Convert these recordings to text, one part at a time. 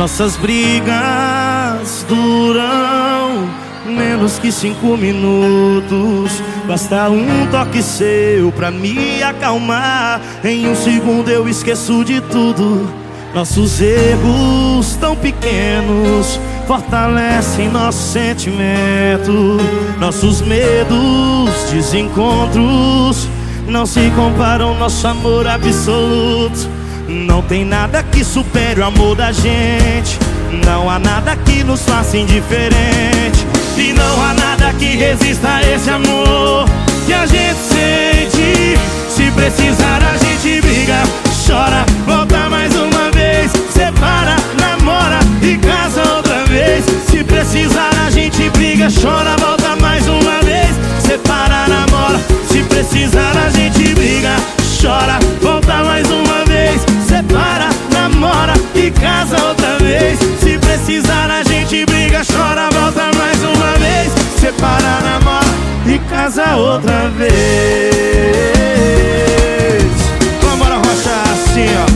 Nossas brigas duram menos que cinco minutos. Basta um toque seu pra me acalmar. Em um segundo eu esqueço de tudo. Nossos erros tão pequenos fortalecem nosso sentimento. Nossos medos, desencontros não se comparam nosso amor absoluto. Não tem nada que supere o amor da gente. Não há nada que nos faça indiferente. E não há nada que resista a esse amor que a gente sente. Se precisar, a gente briga, chora, volta mais uma vez. Separa, namora e casa outra vez. Se precisar, a gente briga, chora, outra vez. Vamos embora, Rocha, assim, ó.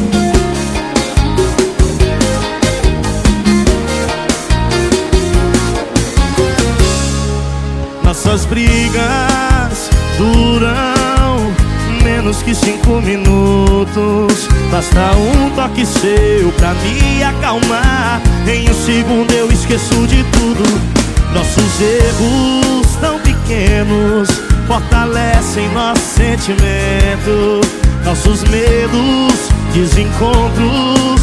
Nossas brigas duram menos que cinco minutos. Basta um toque seu pra me acalmar. Em um segundo eu esqueço de tudo. Nossos erros tão pequenos fortalecem nosso sentimento. Nossos medos, desencontros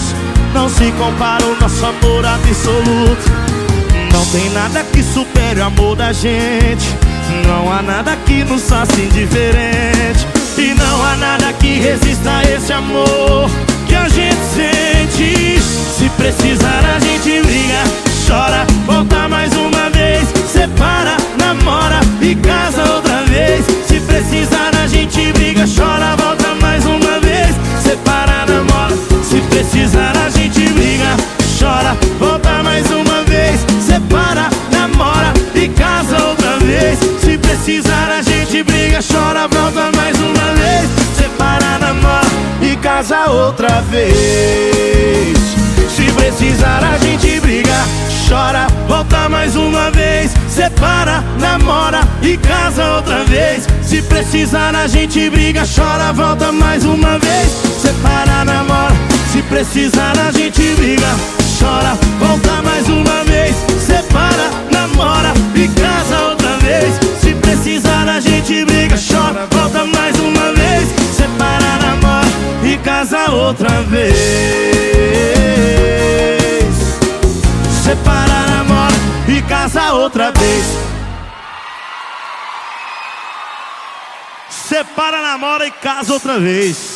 não se comparam nosso amor absoluto. Não tem nada que supere o amor da gente. Não há nada que nos faça indiferente. E não há nada que resista a esse amor precisar, a gente briga, chora, volta mais uma vez. Separa, namora e casa outra vez. Se precisar, a gente briga, chora, volta mais uma vez. Separa, namora e casa outra vez. Se precisar, a gente briga, chora, volta mais uma vez. Separa, namora. Se precisar, a gente briga, chora, volta vez. Separa, namora e casa outra vez. Separa, namora e casa outra vez.